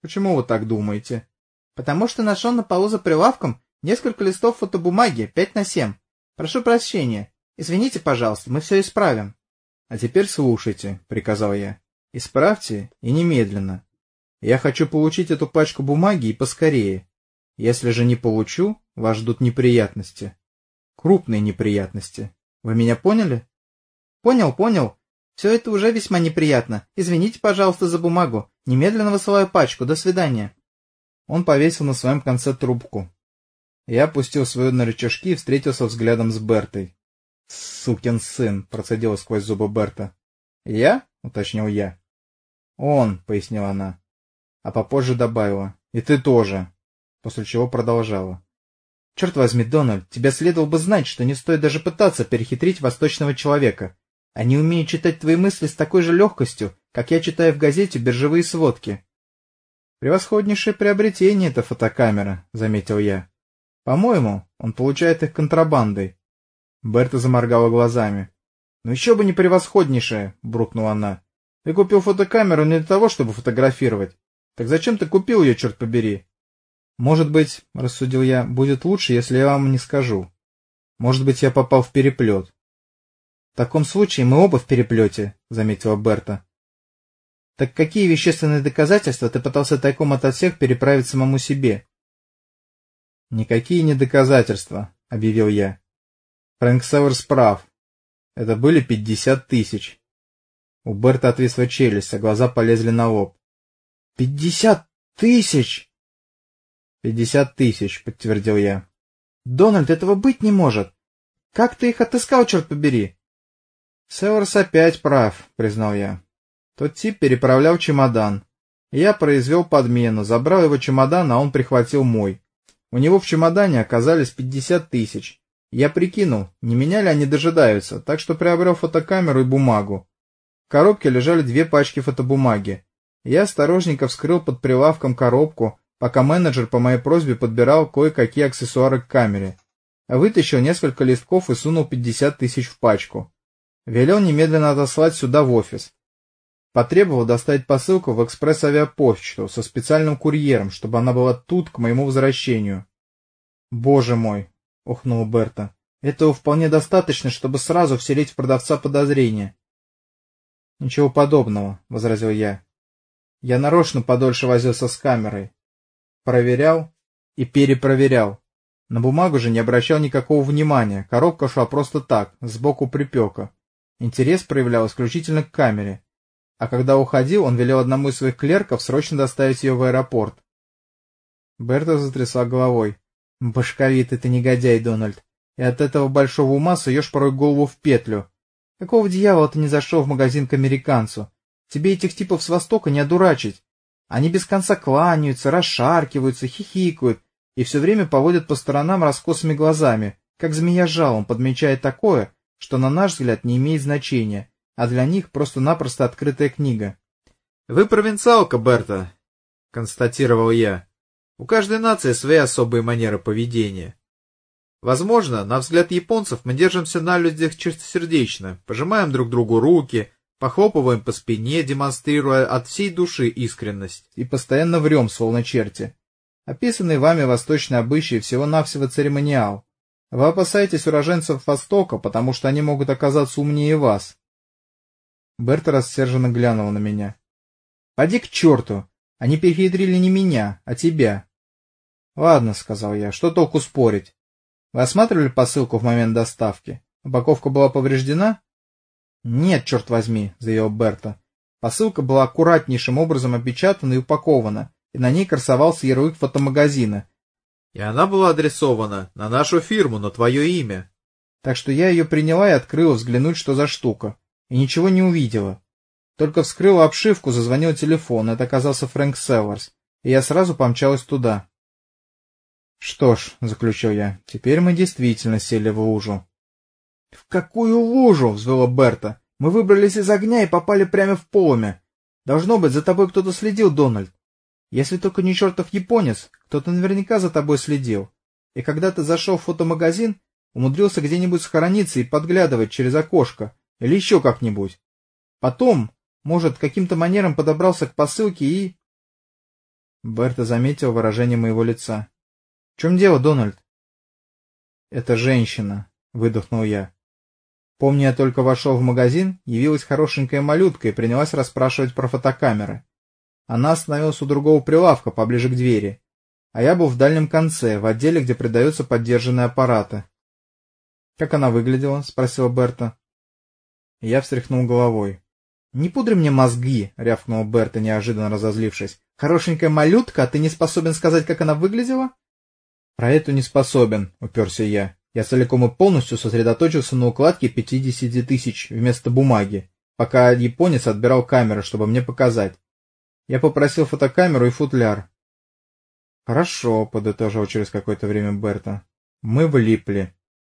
Почему вы так думаете? Потому что нашел на полу за прилавком несколько листов фотобумаги, пять на семь. Прошу прощения. Извините, пожалуйста, мы все исправим. А теперь слушайте, приказал я. Исправьте и немедленно. Я хочу получить эту пачку бумаги и поскорее. Если же не получу, вас ждут неприятности. Крупные неприятности. Вы меня поняли? Понял, понял. Все это уже весьма неприятно. Извините, пожалуйста, за бумагу. Немедленно высылаю пачку. До свидания. Он повесил на своем конце трубку. Я опустил свою на рычажки и встретился взглядом с Бертой. «Сукин сын!» — процедила сквозь зубы Берта. «Я?» — уточнил я. «Он», — пояснила она. А попозже добавила. «И ты тоже». После чего продолжала. «Черт возьми, Дональд, тебе следовало бы знать, что не стоит даже пытаться перехитрить восточного человека. Они умеют читать твои мысли с такой же легкостью, как я читаю в газете биржевые сводки. «Превосходнейшее приобретение эта фотокамера», — заметил я. «По-моему, он получает их контрабандой». Берта заморгала глазами. «Ну еще бы не превосходнейшее», — брукнула она. «Ты купил фотокамеру не для того, чтобы фотографировать. Так зачем ты купил ее, черт побери?» «Может быть, — рассудил я, — будет лучше, если я вам не скажу. Может быть, я попал в переплет. — В таком случае мы оба в переплете, — заметила Берта. — Так какие вещественные доказательства ты пытался тайком ото всех переправить самому себе? — Никакие не доказательства, — объявил я. Фрэнк Северс прав. Это были пятьдесят тысяч. У Берта отвисла челюсть, а глаза полезли на лоб. — Пятьдесят тысяч! — Пятьдесят тысяч, — подтвердил я. — Дональд, этого быть не может. Как ты их отыскал, черт побери? Северс опять прав, признал я. Тот тип переправлял чемодан. Я произвел подмену, забрал его чемодан, а он прихватил мой. У него в чемодане оказались пятьдесят тысяч. Я прикинул, не меня ли они дожидаются, так что приобрел фотокамеру и бумагу. В коробке лежали две пачки фотобумаги. Я осторожненько вскрыл под прилавком коробку, пока менеджер по моей просьбе подбирал кое-какие аксессуары к камере. Вытащил несколько листков и сунул пятьдесят тысяч в пачку. Велел немедленно отослать сюда в офис. Потребовал доставить посылку в экспресс-авиапочту со специальным курьером, чтобы она была тут к моему возвращению. — Боже мой! — ухнул Берта. — Этого вполне достаточно, чтобы сразу вселить в продавца подозрения. — Ничего подобного, — возразил я. Я нарочно подольше возился с камерой. Проверял и перепроверял. На бумагу же не обращал никакого внимания, коробка шла просто так, сбоку припека. Интерес проявлял исключительно к камере. А когда уходил, он велел одному из своих клерков срочно доставить ее в аэропорт. Берта затрясла головой. «Башковитый ты негодяй, Дональд. И от этого большого ума суешь порой голову в петлю. Какого дьявола ты не зашел в магазин к американцу? Тебе этих типов с Востока не одурачить. Они без конца кланяются, расшаркиваются, хихикают и все время поводят по сторонам раскосыми глазами, как змея жалом, подмечая такое, что на наш взгляд не имеет значения, а для них просто-напросто открытая книга. — Вы провинциалка, Берта, — констатировал я. — У каждой нации свои особые манеры поведения. Возможно, на взгляд японцев мы держимся на людях чистосердечно, пожимаем друг другу руки, похлопываем по спине, демонстрируя от всей души искренность, и постоянно врем, словно черти. Описанный вами восточный обычай всего-навсего церемониал, вы опасаетесь уроженцев Востока, потому что они могут оказаться умнее вас. Берта рассерженно глянула на меня. — Поди к черту! Они перехитрили не меня, а тебя. — Ладно, — сказал я, — что толку спорить? Вы осматривали посылку в момент доставки? Упаковка была повреждена? — Нет, черт возьми, — заявил Берта. Посылка была аккуратнейшим образом опечатана и упакована, и на ней красовался ярлык фотомагазина, и она была адресована на нашу фирму, на твое имя. Так что я ее приняла и открыла взглянуть, что за штука, и ничего не увидела. Только вскрыла обшивку, зазвонил телефон, это оказался Фрэнк Селларс, и я сразу помчалась туда. Что ж, — заключил я, — теперь мы действительно сели в лужу. — В какую лужу? — взвыла Берта. — Мы выбрались из огня и попали прямо в полымя. Должно быть, за тобой кто-то следил, Дональд. Если только не чертов японец, кто-то наверняка за тобой следил. И когда ты зашел в фотомагазин, умудрился где-нибудь схорониться и подглядывать через окошко, или еще как-нибудь. Потом, может, каким-то манером подобрался к посылке и... Берта заметил выражение моего лица. — В чем дело, Дональд? — Это женщина, — выдохнул я. Помню, я только вошел в магазин, явилась хорошенькая малютка и принялась расспрашивать про фотокамеры. Она остановилась у другого прилавка, поближе к двери, а я был в дальнем конце, в отделе, где продаются поддержанные аппараты. — Как она выглядела? — спросила Берта. Я встряхнул головой. — Не пудри мне мозги, — рявкнула Берта, неожиданно разозлившись. — Хорошенькая малютка, а ты не способен сказать, как она выглядела? — Про эту не способен, — уперся я. Я целиком и полностью сосредоточился на укладке пятидесяти тысяч вместо бумаги, пока японец отбирал камеру, чтобы мне показать. Я попросил фотокамеру и футляр. — Хорошо, — подытожил через какое-то время Берта. — Мы влипли.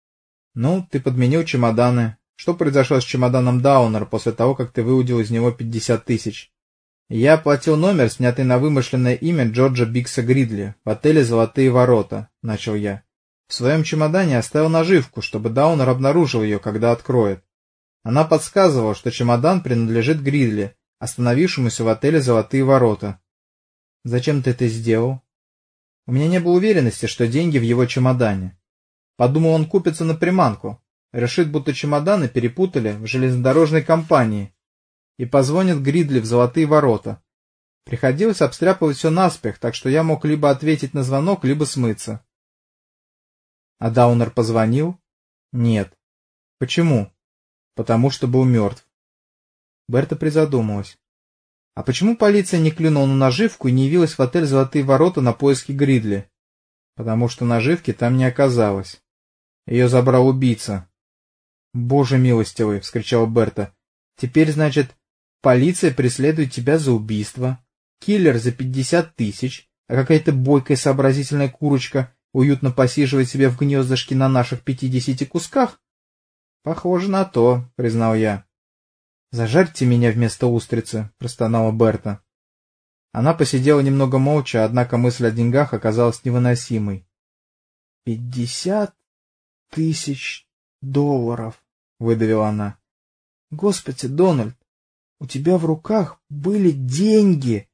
— Ну, ты подменил чемоданы, что произошло с чемоданом Даунер после того, как ты выудил из него пятьдесят тысяч? Я оплатил номер, снятый на вымышленное имя Джорджа Бикса Гридли, в отеле «Золотые ворота», — начал я. В своем чемодане оставил наживку, чтобы Даунер обнаружил ее, когда откроет. Она подсказывала, что чемодан принадлежит Гридли, остановившемуся в отеле «Золотые ворота». «Зачем ты это сделал?» У меня не было уверенности, что деньги в его чемодане. Подумал, он купится на приманку, решит, будто чемоданы перепутали в железнодорожной компании и позвонит Гридли в золотые ворота. Приходилось обстряпывать все наспех, так что я мог либо ответить на звонок, либо смыться. А Даунер позвонил? Нет. Почему? Потому что был мертв. Берта призадумалась. А почему полиция не клюнула на наживку и не явилась в отель «Золотые ворота» на поиски Гридли? Потому что наживки там не оказалось. Ее забрал убийца. «Боже милостивый!» — вскричала Берта. «Теперь, значит, полиция преследует тебя за убийство, киллер за пятьдесят тысяч, а какая-то бойкая сообразительная курочка уютно посиживает себе в гнездышке на наших пятидесяти кусках?» «Похоже на то», — признал я. «Зажарьте меня вместо устрицы», — простонала Берта. Она посидела немного молча, однако мысль о деньгах оказалась невыносимой. «Пятьдесят тысяч долларов», — выдавила она. «Господи, Дональд, у тебя в руках были деньги.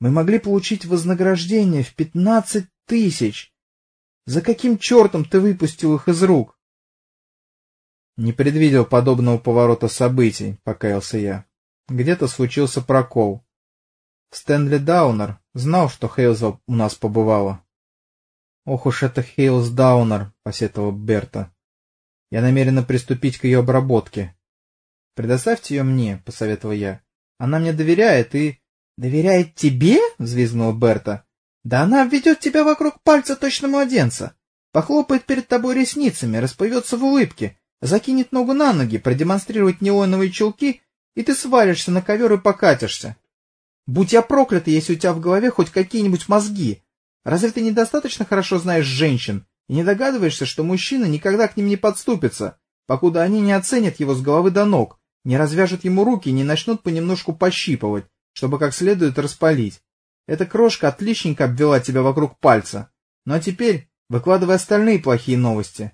Мы могли получить вознаграждение в пятнадцать тысяч. За каким чертом ты выпустил их из рук?» «Не предвидел подобного поворота событий», — покаялся я. «Где-то случился прокол. Стэнли Даунер знал, что Хейлзел у нас побывала». «Ох уж это Хейлз Даунер», — посетовал Берта. Я намерена приступить к ее обработке. — Предоставьте ее мне, — посоветовал я. — Она мне доверяет и... — Доверяет тебе? — взвизгнула Берта. — Да она ведет тебя вокруг пальца точно младенца. Похлопает перед тобой ресницами, расплывется в улыбке, закинет ногу на ноги, продемонстрирует неоновые чулки, и ты свалишься на ковер и покатишься. Будь я проклята, если у тебя в голове хоть какие-нибудь мозги. Разве ты недостаточно хорошо знаешь женщин, и не догадываешься, что мужчина никогда к ним не подступится, покуда они не оценят его с головы до ног, не развяжут ему руки и не начнут понемножку пощипывать, чтобы как следует распалить. Эта крошка отличненько обвела тебя вокруг пальца. Ну а теперь выкладывай остальные плохие новости.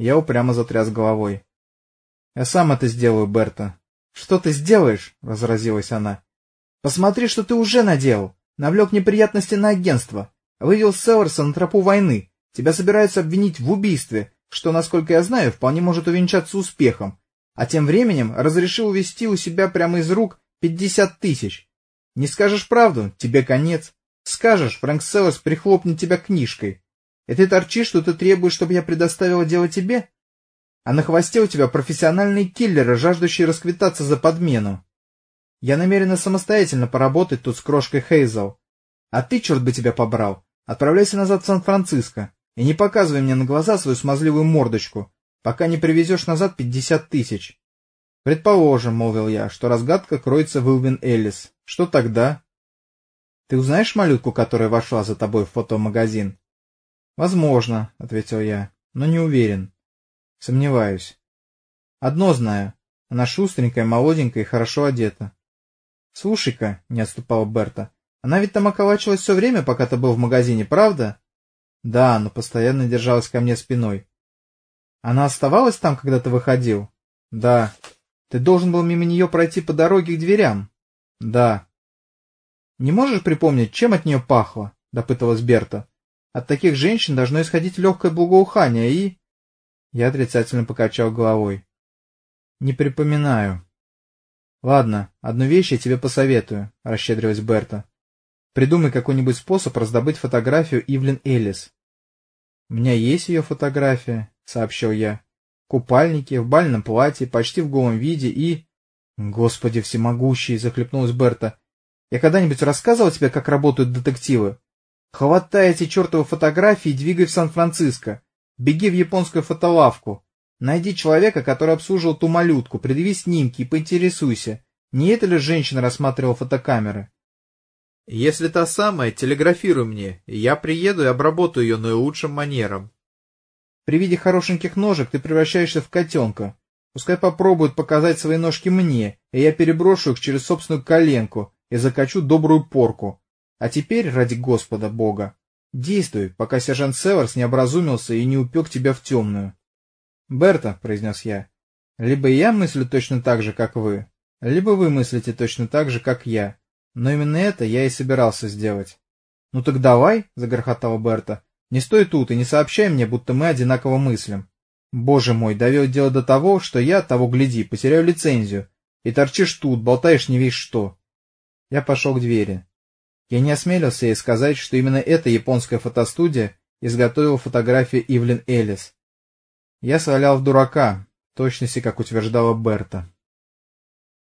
Я упрямо затряс головой. — Я сам это сделаю, Берта. — Что ты сделаешь? — возразилась она. — Посмотри, что ты уже наделал. Навлек неприятности на агентство. Вывел Селларса на тропу войны. Тебя собираются обвинить в убийстве, что, насколько я знаю, вполне может увенчаться успехом, а тем временем разрешил увести у себя прямо из рук пятьдесят тысяч. Не скажешь правду, тебе конец. Скажешь, Фрэнк Селлерс прихлопнет тебя книжкой. И ты торчишь, что ты требуешь, чтобы я предоставила дело тебе? А на хвосте у тебя профессиональные киллеры, жаждущие расквитаться за подмену. Я намерена самостоятельно поработать тут с крошкой Хейзел. А ты, черт бы тебя побрал, отправляйся назад в Сан-Франциско. И не показывай мне на глаза свою смазливую мордочку, пока не привезешь назад пятьдесят тысяч. — Предположим, — молвил я, — что разгадка кроется в Илвин Эллис. Что тогда? — Ты узнаешь малютку, которая вошла за тобой в фотомагазин? — Возможно, — ответил я, — но не уверен. Сомневаюсь. Одно знаю. Она шустренькая, молоденькая и хорошо одета. — Слушай-ка, — не отступала Берта, — она ведь там околачивалась все время, пока ты был в магазине, правда? Да, но постоянно держалась ко мне спиной. Она оставалась там, когда ты выходил? Да. Ты должен был мимо нее пройти по дороге к дверям? Да. Не можешь припомнить, чем от нее пахло? — допытывалась Берта. От таких женщин должно исходить легкое благоухание и... Я отрицательно покачал головой. Не припоминаю. Ладно, одну вещь я тебе посоветую, — расщедрилась Берта. Придумай какой-нибудь способ раздобыть фотографию Ивлин Эллис. У меня есть ее фотография, — сообщил я. Купальники, в бальном платье, почти в голом виде и... Господи всемогущий, — захлепнулась Берта. Я когда-нибудь рассказывал тебе, как работают детективы? Хватай эти чертовы фотографии и двигай в Сан-Франциско. Беги в японскую фотолавку. Найди человека, который обслуживал ту малютку, предъяви снимки и поинтересуйся, не это ли женщина рассматривала фотокамеры. Если та самая, телеграфируй мне, я приеду и обработаю ее наилучшим манером. При виде хорошеньких ножек ты превращаешься в котенка. Пускай попробуют показать свои ножки мне, и я переброшу их через собственную коленку и закачу добрую порку. А теперь, ради Господа Бога, действуй, пока сержант Северс не образумился и не упек тебя в темную. — Берта, — произнес я, — либо я мыслю точно так же, как вы, либо вы мыслите точно так же, как я. Но именно это я и собирался сделать. — Ну так давай, — загрохотала Берта, — не стой тут и не сообщай мне, будто мы одинаково мыслим. Боже мой, довел дело до того, что я, того гляди, потеряю лицензию, и торчишь тут, болтаешь не весь что. Я пошел к двери. Я не осмелился ей сказать, что именно эта японская фотостудия изготовила фотографии Ивлин Эллис. Я свалял в дурака, точности, как утверждала Берта.